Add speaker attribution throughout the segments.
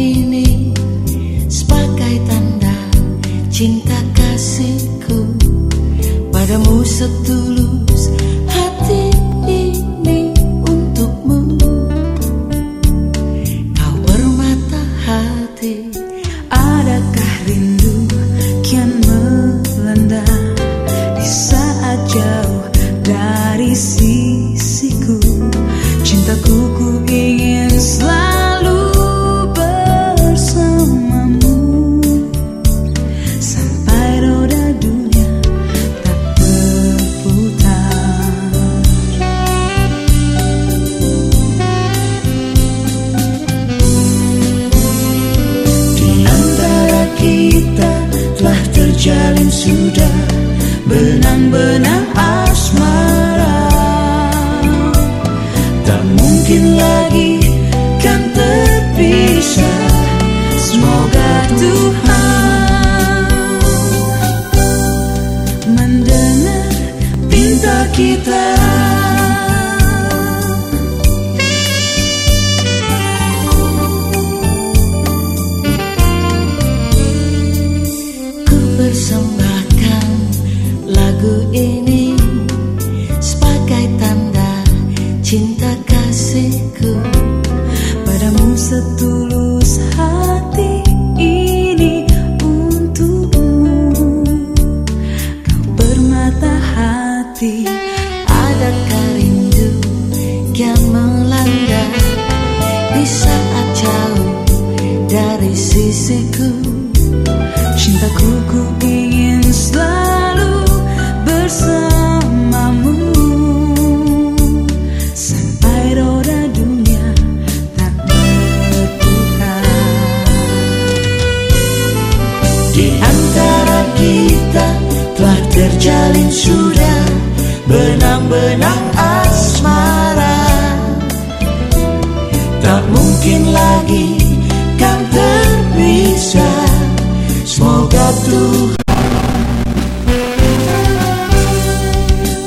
Speaker 1: ini sebagai tanda cinta kasihku. Padamu setulus
Speaker 2: sudah
Speaker 3: benang-benang asmara
Speaker 1: lagu ini sebagai tanda cinta kasihku
Speaker 3: padamu setulus hati ini untukmu. Kau bermata hati
Speaker 1: ada rindu yang melanda di saat jauh dari sisiku?
Speaker 3: Cintaku ku
Speaker 1: terjalin sudah benang-benang asmara. Tak mungkin lagi kan terpisah. Semoga Tuhan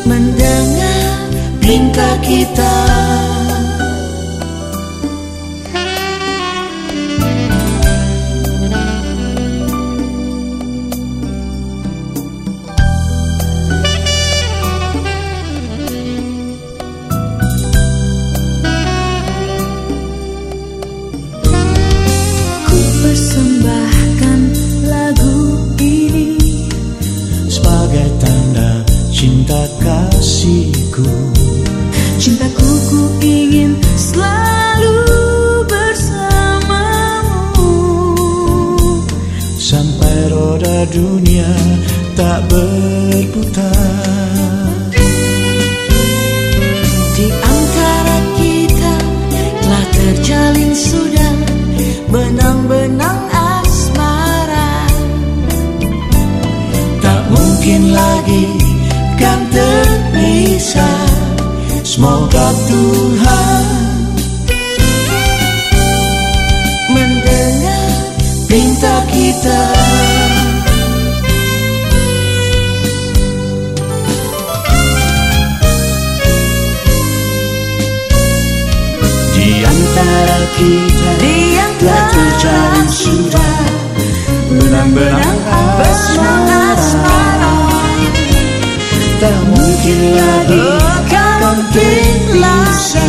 Speaker 1: mendengar kita. cinta kasihku.
Speaker 3: Cintaku ku ingin selalu bersamamu.
Speaker 2: Sampai
Speaker 1: roda dunia
Speaker 2: tak
Speaker 1: berputar. Di antara kita telah terjalin sudah Benang-benang asmara. Tak mungkin lagi takkan terpisah. Semoga Tuhan Mendengar pinta kita. Di antara kita
Speaker 3: Di antara telah sudah. Benang-benang abadi
Speaker 2: Mungkin
Speaker 3: lebih Bukan
Speaker 1: bisa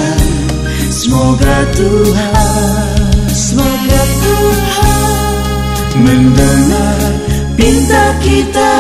Speaker 2: Semoga Tuhan
Speaker 1: Semoga Tuhan
Speaker 2: Mendengar
Speaker 1: pinta kita.